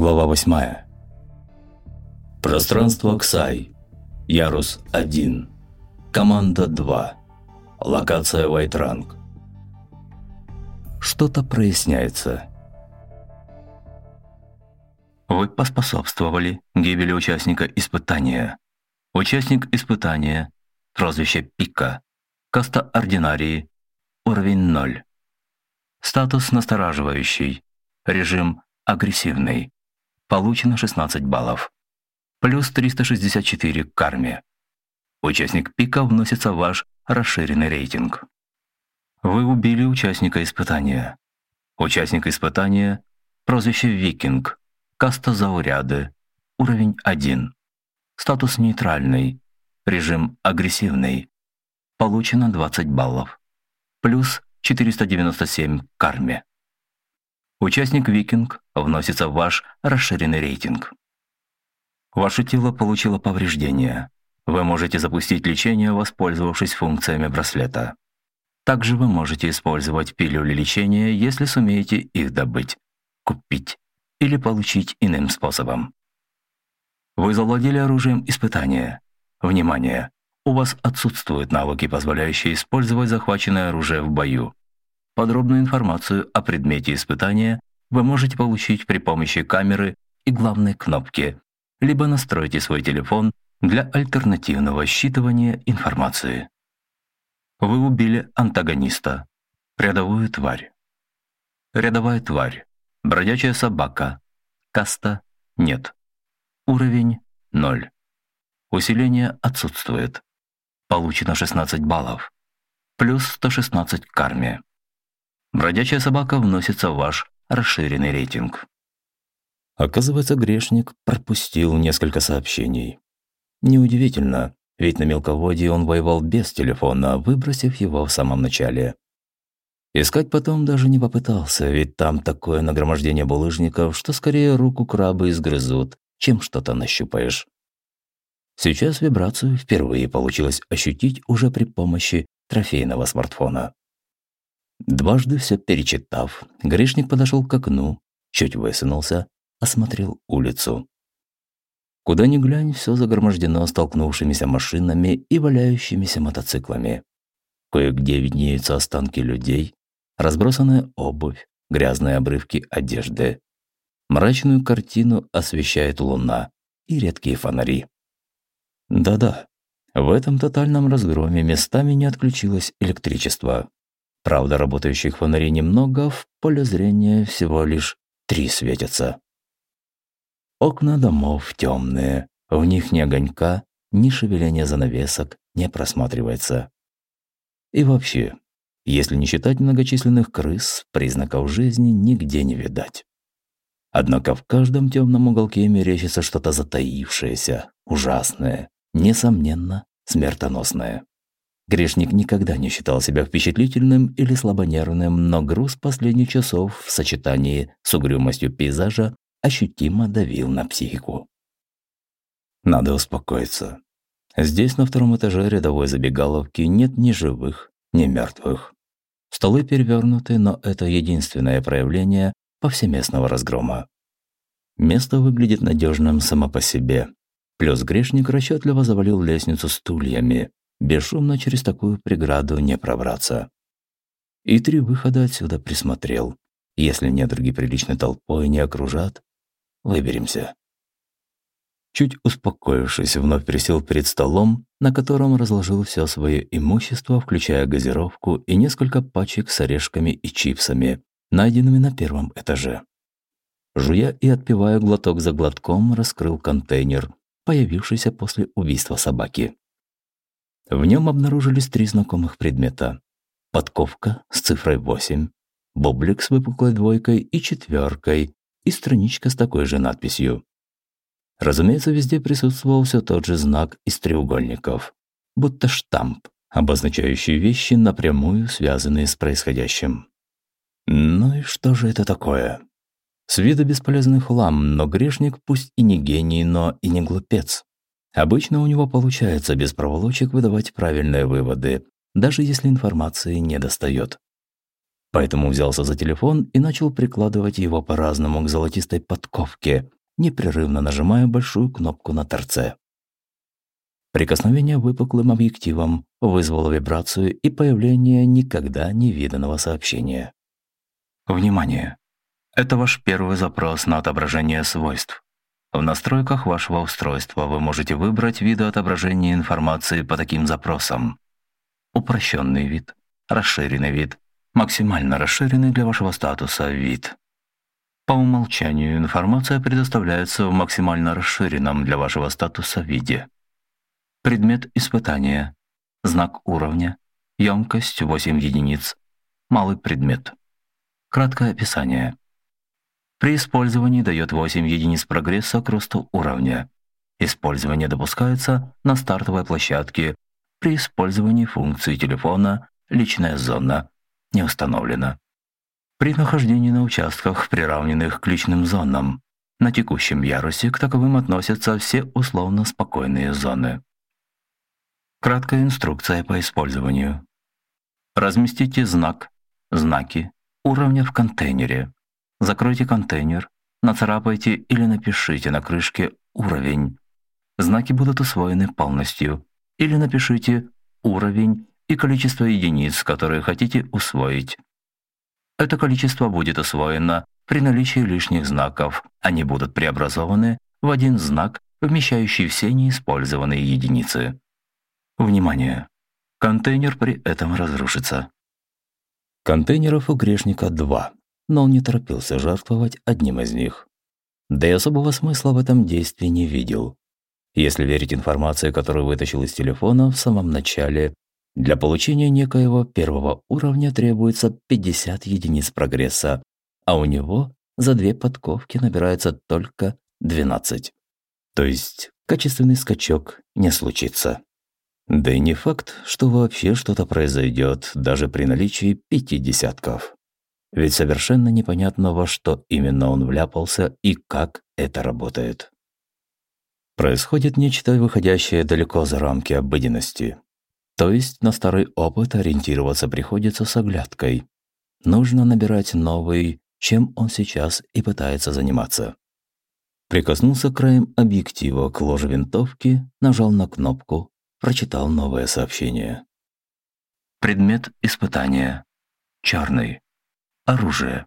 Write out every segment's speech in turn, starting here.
Глава 8. Пространство Ксай. Ярус 1. Команда 2. Локация Вайтранг. Что-то проясняется. Вы поспособствовали гибели участника испытания. Участник испытания, прозвище Пика, каста Ординарии, уровень 0. Статус настораживающий, режим агрессивный. Получено 16 баллов. Плюс 364 к карме. Участник пика вносится в ваш расширенный рейтинг. Вы убили участника испытания. Участник испытания – прозвище «Викинг», каста зауряды, уровень 1. Статус нейтральный, режим агрессивный. Получено 20 баллов. Плюс 497 к карме. Участник «Викинг» вносится в ваш расширенный рейтинг. Ваше тело получило повреждения. Вы можете запустить лечение, воспользовавшись функциями браслета. Также вы можете использовать пилюли лечения, если сумеете их добыть, купить или получить иным способом. Вы завладели оружием испытания. Внимание! У вас отсутствуют навыки, позволяющие использовать захваченное оружие в бою. Подробную информацию о предмете испытания вы можете получить при помощи камеры и главной кнопки, либо настройте свой телефон для альтернативного считывания информации. Вы убили антагониста, рядовую тварь. Рядовая тварь, бродячая собака, каста нет. Уровень 0. Усиление отсутствует. Получено 16 баллов. Плюс 116 к карме. Бродячая собака вносится в ваш расширенный рейтинг. Оказывается, грешник пропустил несколько сообщений. Неудивительно, ведь на мелководье он воевал без телефона, выбросив его в самом начале. Искать потом даже не попытался, ведь там такое нагромождение булыжников, что скорее руку крабы изгрызут, чем что-то нащупаешь. Сейчас вибрацию впервые получилось ощутить уже при помощи трофейного смартфона. Дважды все перечитав, грешник подошел к окну, чуть высунулся, осмотрел улицу. Куда ни глянь, все загромождено столкнувшимися машинами и валяющимися мотоциклами. Кое-где виднеются останки людей, разбросанная обувь, грязные обрывки одежды. Мрачную картину освещает луна и редкие фонари. Да-да, в этом тотальном разгроме местами не отключилось электричество. Правда, работающих фонарей немного, в поле зрения всего лишь три светятся. Окна домов темные, в них ни огонька, ни шевеления занавесок не просматривается. И вообще, если не считать многочисленных крыс, признаков жизни нигде не видать. Однако в каждом темном уголке мерещится что-то затаившееся, ужасное, несомненно, смертоносное. Грешник никогда не считал себя впечатлительным или слабонервным, но груз последних часов в сочетании с угрюмостью пейзажа ощутимо давил на психику. Надо успокоиться. Здесь, на втором этаже рядовой забегаловки, нет ни живых, ни мертвых. Столы перевернуты, но это единственное проявление повсеместного разгрома. Место выглядит надежным само по себе. Плюс грешник расчетливо завалил лестницу стульями, Бесшумно через такую преграду не пробраться. И три выхода отсюда присмотрел. Если недруги приличной толпой не окружат, выберемся. Чуть успокоившись, вновь присел перед столом, на котором разложил все свое имущество, включая газировку и несколько пачек с орешками и чипсами, найденными на первом этаже. Жуя и отпивая глоток за глотком, раскрыл контейнер, появившийся после убийства собаки. В нем обнаружились три знакомых предмета. Подковка с цифрой 8, боблик с выпуклой двойкой и четверкой и страничка с такой же надписью. Разумеется, везде присутствовал все тот же знак из треугольников, будто штамп, обозначающий вещи, напрямую связанные с происходящим. Ну и что же это такое? С виду бесполезный хлам, но грешник пусть и не гений, но и не глупец. Обычно у него получается без проволочек выдавать правильные выводы, даже если информации не достает. Поэтому взялся за телефон и начал прикладывать его по-разному к золотистой подковке, непрерывно нажимая большую кнопку на торце. Прикосновение выпуклым объективом вызвало вибрацию и появление никогда не виданного сообщения. Внимание! Это ваш первый запрос на отображение свойств. В настройках вашего устройства вы можете выбрать виды отображения информации по таким запросам. Упрощенный вид, расширенный вид, максимально расширенный для вашего статуса вид. По умолчанию информация предоставляется в максимально расширенном для вашего статуса виде. Предмет испытания. Знак уровня. Емкость 8 единиц. Малый предмет. Краткое описание. При использовании дает 8 единиц прогресса к росту уровня. Использование допускается на стартовой площадке при использовании функции телефона «Личная зона» не установлена. При нахождении на участках, приравненных к личным зонам, на текущем ярусе к таковым относятся все условно спокойные зоны. Краткая инструкция по использованию. Разместите знак, знаки, уровня в контейнере. Закройте контейнер, нацарапайте или напишите на крышке «Уровень». Знаки будут усвоены полностью. Или напишите «Уровень» и количество единиц, которые хотите усвоить. Это количество будет усвоено при наличии лишних знаков. Они будут преобразованы в один знак, вмещающий все неиспользованные единицы. Внимание! Контейнер при этом разрушится. Контейнеров у грешника два но он не торопился жертвовать одним из них. Да и особого смысла в этом действии не видел. Если верить информации, которую вытащил из телефона в самом начале, для получения некоего первого уровня требуется 50 единиц прогресса, а у него за две подковки набирается только 12. То есть качественный скачок не случится. Да и не факт, что вообще что-то произойдет даже при наличии пяти десятков. Ведь совершенно непонятно, во что именно он вляпался и как это работает. Происходит нечто, выходящее далеко за рамки обыденности. То есть на старый опыт ориентироваться приходится с оглядкой. Нужно набирать новый, чем он сейчас и пытается заниматься. Прикоснулся краем объектива к ложе винтовки, нажал на кнопку, прочитал новое сообщение. Предмет испытания. Черный. Оружие.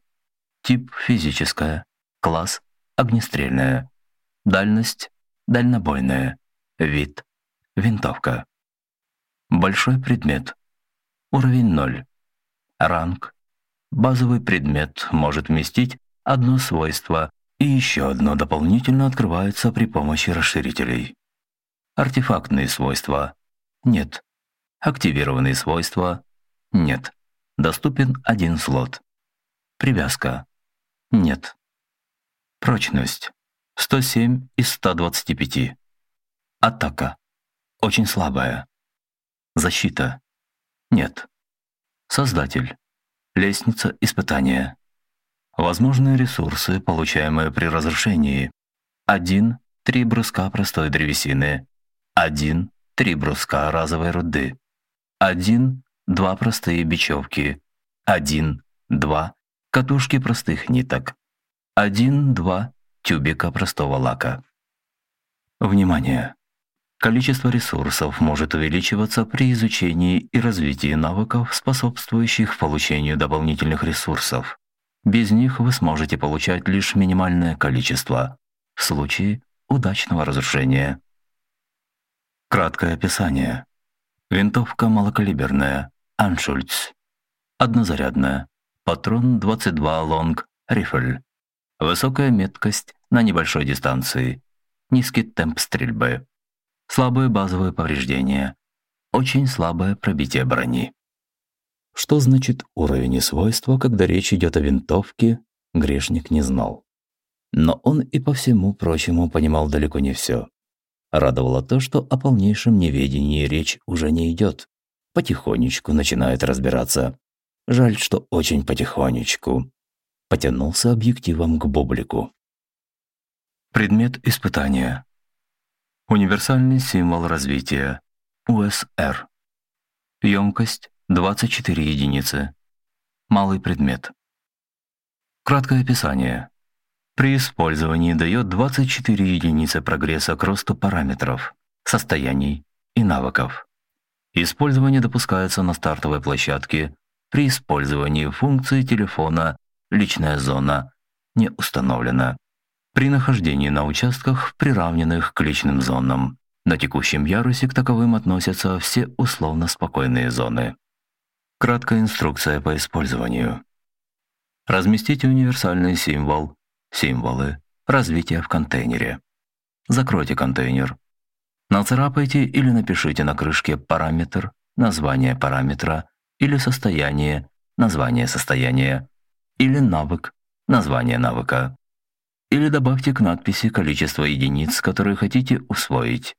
Тип физическое. Класс огнестрельное. Дальность дальнобойная. Вид винтовка. Большой предмет. Уровень 0. Ранг. Базовый предмет может вместить одно свойство, и еще одно дополнительно открывается при помощи расширителей. Артефактные свойства. Нет. Активированные свойства. Нет. Доступен один слот. Привязка. Нет. Прочность. 107 из 125. Атака. Очень слабая. Защита. Нет. Создатель. Лестница испытания. Возможные ресурсы, получаемые при разрушении. 1. Три бруска простой древесины. 1. Три бруска разовой руды. 1. Два простые бечевки. 1. 2 катушки простых ниток, один-два тюбика простого лака. Внимание! Количество ресурсов может увеличиваться при изучении и развитии навыков, способствующих получению дополнительных ресурсов. Без них вы сможете получать лишь минимальное количество в случае удачного разрушения. Краткое описание. Винтовка малокалиберная, Аншульц. Однозарядная, Патрон 22 лонг рифль. Высокая меткость на небольшой дистанции. Низкий темп стрельбы. Слабые базовые повреждения. Очень слабое пробитие брони. Что значит уровень и свойства, когда речь идет о винтовке, грешник не знал. Но он и по всему прочему понимал далеко не все. Радовало то, что о полнейшем неведении речь уже не идет. Потихонечку начинает разбираться. Жаль, что очень потихонечку. Потянулся объективом к бублику. Предмет испытания. Универсальный символ развития. УСР. Емкость 24 единицы. малый предмет. Краткое описание. При использовании дает 24 единицы прогресса к росту параметров, состояний и навыков. Использование допускается на стартовой площадке при использовании функции телефона «Личная зона» не установлена. При нахождении на участках, приравненных к личным зонам, на текущем ярусе к таковым относятся все условно спокойные зоны. Краткая инструкция по использованию. Разместите универсальный символ, символы, развития в контейнере. Закройте контейнер. Нацарапайте или напишите на крышке параметр, название параметра или состояние, название состояния, или навык, название навыка. Или добавьте к надписи количество единиц, которые хотите усвоить.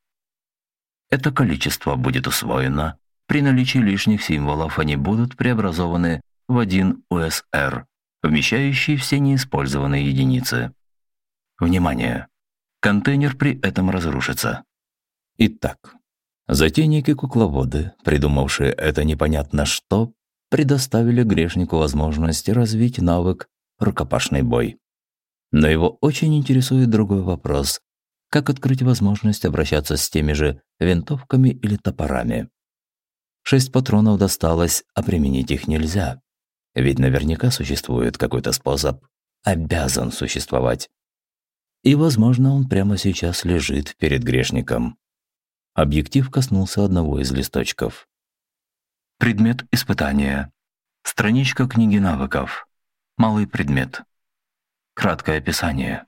Это количество будет усвоено. При наличии лишних символов они будут преобразованы в один USR, вмещающий все неиспользованные единицы. Внимание! Контейнер при этом разрушится. Итак, затейники-кукловоды, придумавшие это непонятно что, предоставили грешнику возможность развить навык рукопашный бой. Но его очень интересует другой вопрос. Как открыть возможность обращаться с теми же винтовками или топорами? Шесть патронов досталось, а применить их нельзя. Ведь наверняка существует какой-то способ, обязан существовать. И, возможно, он прямо сейчас лежит перед грешником. Объектив коснулся одного из листочков. Предмет испытания. Страничка книги навыков. Малый предмет. Краткое описание.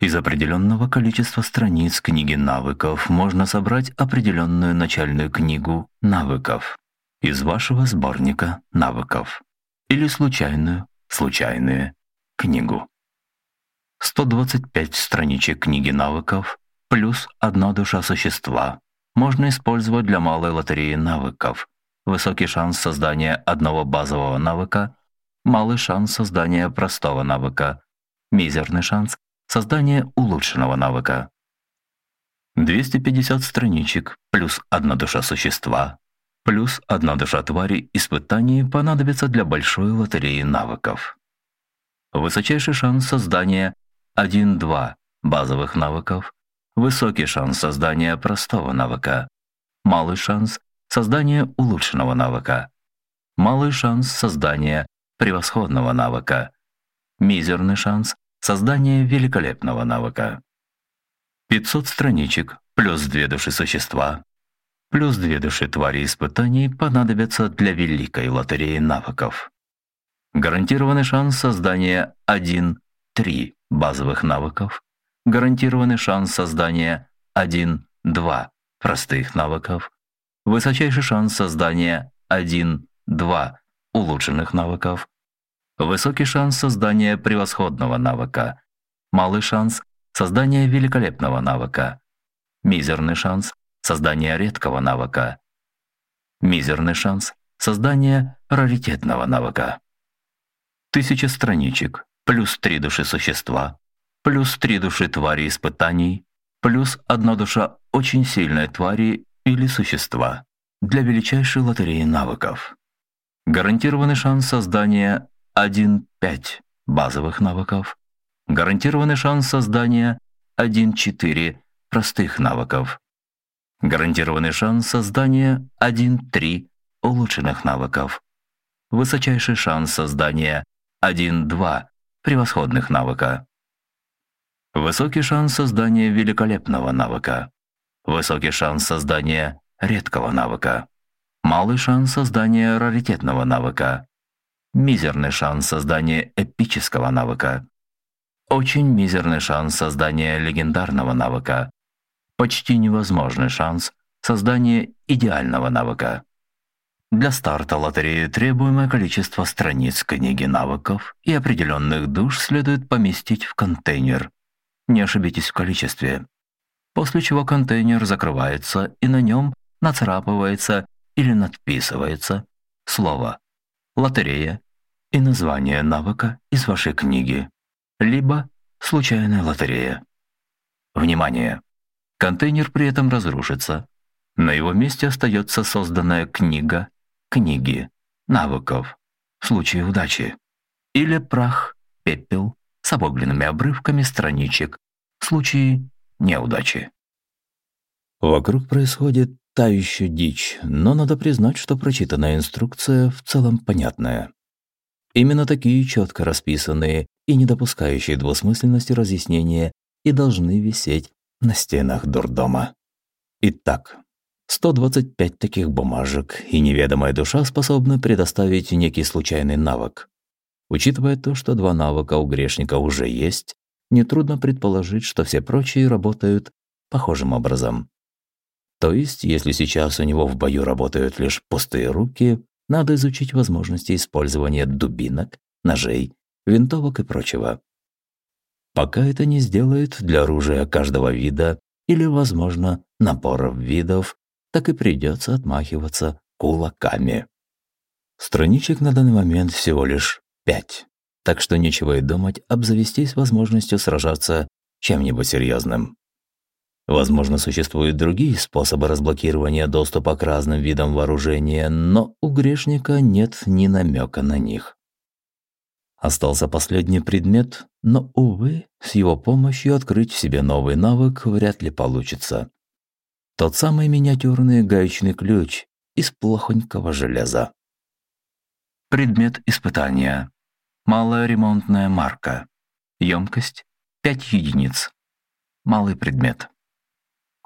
Из определенного количества страниц книги навыков можно собрать определенную начальную книгу навыков из вашего сборника навыков или случайную, случайные книгу. 125 страничек книги навыков плюс одна душа существа можно использовать для малой лотереи навыков. Высокий шанс создания одного базового навыка, малый шанс создания простого навыка, мизерный шанс создания улучшенного навыка. 250 страничек плюс одна душа существа плюс одна душа твари испытаний понадобится для большой лотереи навыков. Высочайший шанс создания 1-2 базовых навыков, высокий шанс создания простого навыка, малый шанс создания улучшенного навыка, малый шанс создания превосходного навыка, мизерный шанс создания великолепного навыка. 500 страничек плюс две души существа плюс две души твари испытаний понадобятся для великой лотереи навыков. Гарантированный шанс создания 1-3 базовых навыков, гарантированный шанс создания 1-2 простых навыков, высочайший шанс создания 1-2 улучшенных навыков, высокий шанс создания превосходного навыка, малый шанс создания великолепного навыка, мизерный шанс создания редкого навыка. Мизерный шанс создания раритетного навыка. Тысяча страничек, плюс три души существа, плюс три души твари испытаний, плюс одна душа очень сильной твари или существа для величайшей лотереи навыков. Гарантированный шанс создания 1-5 базовых навыков. Гарантированный шанс создания 1-4 простых навыков. Гарантированный шанс создания 1-3 улучшенных навыков. Высочайший шанс создания 1-2 превосходных навыка. Высокий шанс создания великолепного навыка. Высокий шанс создания редкого навыка. Малый шанс создания раритетного навыка. Мизерный шанс создания эпического навыка. Очень мизерный шанс создания легендарного навыка почти невозможный шанс создания идеального навыка. Для старта лотереи требуемое количество страниц книги навыков и определенных душ следует поместить в контейнер. Не ошибитесь в количестве. После чего контейнер закрывается и на нем нацарапывается или надписывается слово «лотерея» и название навыка из вашей книги, либо «случайная лотерея». Внимание! Контейнер при этом разрушится. На его месте остается созданная книга, книги, навыков, в случае удачи. Или прах, пепел с обугленными обрывками страничек случае неудачи. Вокруг происходит та еще дичь, но надо признать, что прочитанная инструкция в целом понятная. Именно такие четко расписанные и не допускающие двусмысленности разъяснения и должны висеть на стенах дурдома. Итак, 125 таких бумажек, и неведомая душа способна предоставить некий случайный навык. Учитывая то, что два навыка у грешника уже есть, нетрудно предположить, что все прочие работают похожим образом. То есть, если сейчас у него в бою работают лишь пустые руки, надо изучить возможности использования дубинок, ножей, винтовок и прочего. Пока это не сделает для оружия каждого вида или, возможно, наборов видов, так и придется отмахиваться кулаками. Страничек на данный момент всего лишь пять, так что нечего и думать обзавестись возможностью сражаться чем-нибудь серьезным. Возможно, существуют другие способы разблокирования доступа к разным видам вооружения, но у грешника нет ни намека на них. Остался последний предмет, но, увы, с его помощью открыть в себе новый навык вряд ли получится. Тот самый миниатюрный гаечный ключ из плохонького железа. Предмет испытания. Малая ремонтная марка. Емкость 5 единиц. Малый предмет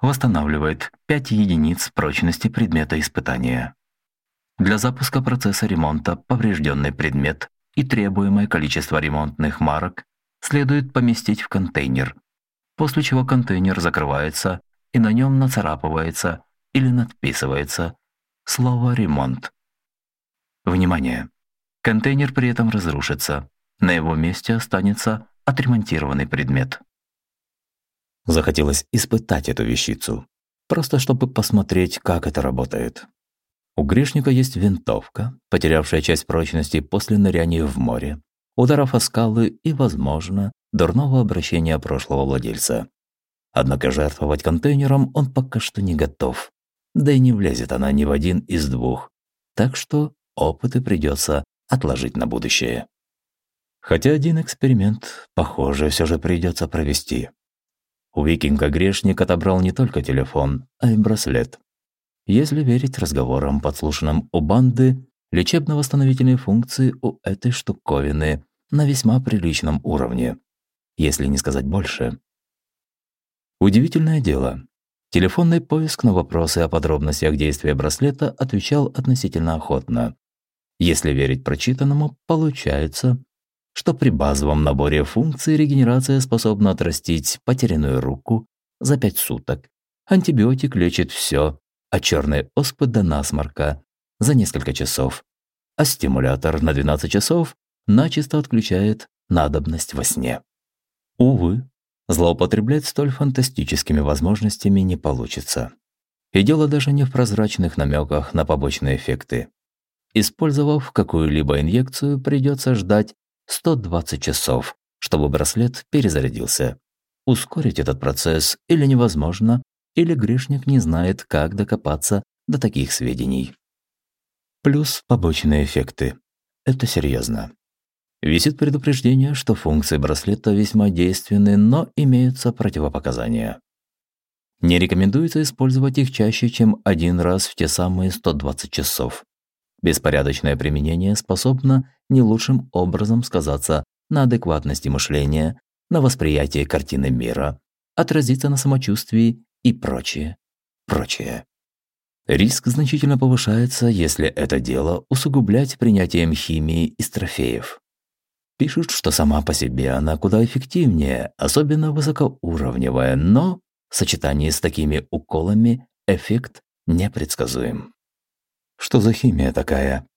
восстанавливает 5 единиц прочности предмета испытания. Для запуска процесса ремонта поврежденный предмет и требуемое количество ремонтных марок следует поместить в контейнер, после чего контейнер закрывается и на нем нацарапывается или надписывается слово «ремонт». Внимание! Контейнер при этом разрушится, на его месте останется отремонтированный предмет. Захотелось испытать эту вещицу, просто чтобы посмотреть, как это работает. У грешника есть винтовка, потерявшая часть прочности после ныряния в море, ударов о скалы и, возможно, дурного обращения прошлого владельца. Однако жертвовать контейнером он пока что не готов. Да и не влезет она ни в один из двух. Так что опыты придется отложить на будущее. Хотя один эксперимент, похоже, все же придется провести. У викинга грешник отобрал не только телефон, а и браслет. Если верить разговорам, подслушанным у банды, лечебно-восстановительные функции у этой штуковины на весьма приличном уровне, если не сказать больше. Удивительное дело. Телефонный поиск на вопросы о подробностях действия браслета отвечал относительно охотно. Если верить прочитанному, получается, что при базовом наборе функций регенерация способна отрастить потерянную руку за 5 суток. Антибиотик лечит все, а черной оспы до насморка за несколько часов. А стимулятор на 12 часов начисто отключает надобность во сне. Увы, злоупотреблять столь фантастическими возможностями не получится. И дело даже не в прозрачных намеках на побочные эффекты. Использовав какую-либо инъекцию, придется ждать 120 часов, чтобы браслет перезарядился. Ускорить этот процесс или невозможно, или грешник не знает, как докопаться до таких сведений. Плюс побочные эффекты. Это серьезно. Висит предупреждение, что функции браслета весьма действенны, но имеются противопоказания. Не рекомендуется использовать их чаще, чем один раз в те самые 120 часов. Беспорядочное применение способно не лучшим образом сказаться на адекватности мышления, на восприятии картины мира, отразиться на самочувствии и прочее, прочее. Риск значительно повышается, если это дело усугублять принятием химии из трофеев. Пишут, что сама по себе она куда эффективнее, особенно высокоуровневая, но в сочетании с такими уколами эффект непредсказуем. Что за химия такая?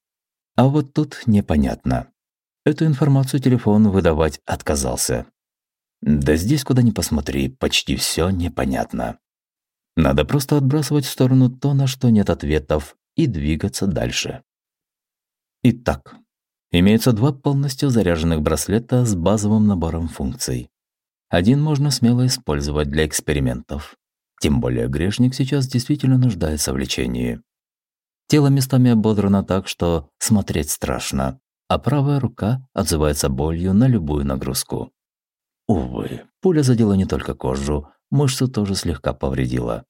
А вот тут непонятно. Эту информацию телефон выдавать отказался. Да здесь, куда ни посмотри, почти все непонятно. Надо просто отбрасывать в сторону то, на что нет ответов, и двигаться дальше. Итак, имеется два полностью заряженных браслета с базовым набором функций. Один можно смело использовать для экспериментов. Тем более грешник сейчас действительно нуждается в лечении. Тело местами ободрано так, что смотреть страшно. а правая рука отзывается болью на любую нагрузку. Увы, пуля задела не только кожу, мышцу тоже слегка повредила.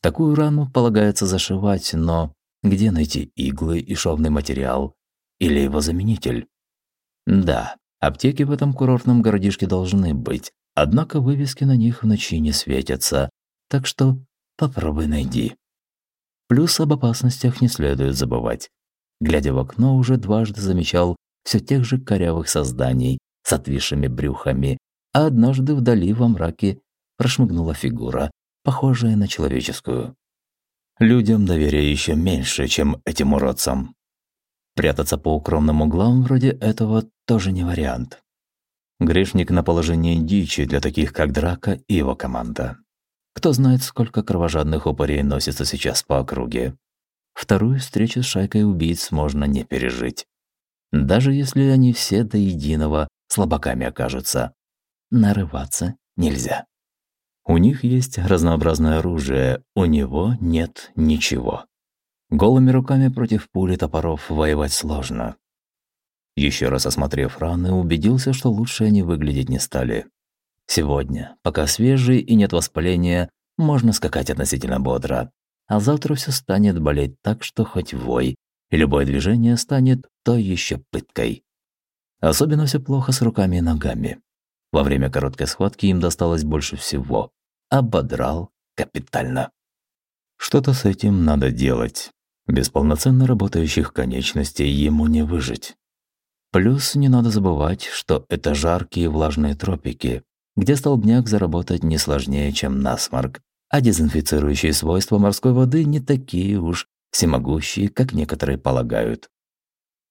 Такую рану полагается зашивать, но где найти иглы и шовный материал? Или его заменитель? Да, аптеки в этом курортном городишке должны быть, однако вывески на них в ночи не светятся, так что попробуй найди. Плюс об опасностях не следует забывать. Глядя в окно, уже дважды замечал все тех же корявых созданий с отвисшими брюхами, а однажды вдали во мраке прошмыгнула фигура, похожая на человеческую. Людям доверия еще меньше, чем этим уродцам. Прятаться по укромным углам вроде этого тоже не вариант. Грешник на положении дичи для таких, как Драка и его команда. Кто знает, сколько кровожадных упырей носится сейчас по округе. Вторую встречу с шайкой убийц можно не пережить. Даже если они все до единого слабаками окажутся. Нарываться нельзя. У них есть разнообразное оружие, у него нет ничего. Голыми руками против пули топоров воевать сложно. Еще раз осмотрев раны, убедился, что лучше они выглядеть не стали. Сегодня, пока свежий и нет воспаления, можно скакать относительно бодро. А завтра все станет болеть так, что хоть вой, и любое движение станет то еще пыткой. Особенно все плохо с руками и ногами. Во время короткой схватки им досталось больше всего. Ободрал капитально. Что-то с этим надо делать. Без полноценно работающих конечностей ему не выжить. Плюс не надо забывать, что это жаркие влажные тропики, где столбняк заработать не сложнее, чем насморк, а дезинфицирующие свойства морской воды не такие уж всемогущие, как некоторые полагают.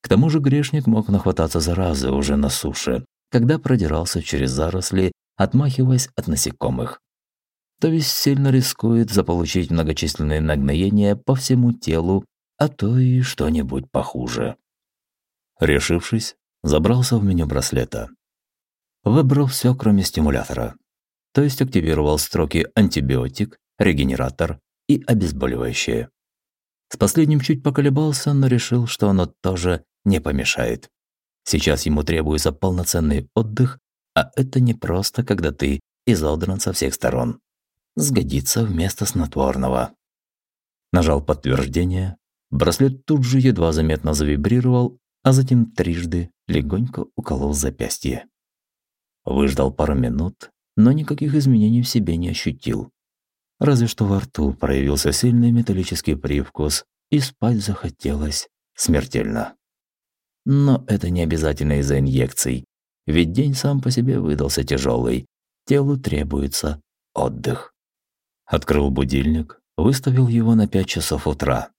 К тому же грешник мог нахвататься заразы уже на суше, когда продирался через заросли, отмахиваясь от насекомых. То есть сильно рискует заполучить многочисленные нагноения по всему телу, а то и что-нибудь похуже. Решившись, забрался в меню браслета. Выбрал все, кроме стимулятора. То есть активировал строки антибиотик, регенератор и обезболивающее. С последним чуть поколебался, но решил, что оно тоже не помешает. Сейчас ему требуется полноценный отдых, а это не просто, когда ты изодран со всех сторон. Сгодится вместо снотворного. Нажал подтверждение. Браслет тут же едва заметно завибрировал, а затем трижды легонько уколол запястье. Выждал пару минут, но никаких изменений в себе не ощутил. Разве что во рту проявился сильный металлический привкус, и спать захотелось смертельно. Но это не обязательно из-за инъекций, ведь день сам по себе выдался тяжелый. Телу требуется отдых. Открыл будильник, выставил его на 5 часов утра.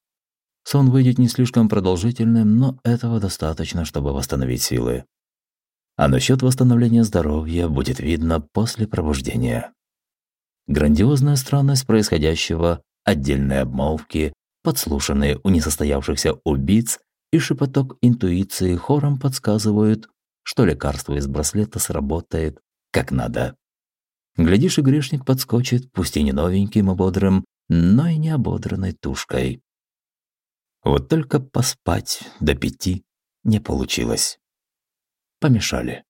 Сон выйдет не слишком продолжительным, но этого достаточно, чтобы восстановить силы. А насчет восстановления здоровья будет видно после пробуждения. Грандиозная странность происходящего, отдельные обмолвки, подслушанные у несостоявшихся убийц и шепоток интуиции хором подсказывают, что лекарство из браслета сработает как надо. Глядишь, и грешник подскочит, пусть и не новеньким и бодрым, но и не ободранной тушкой. Вот только поспать до пяти не получилось. Помешали.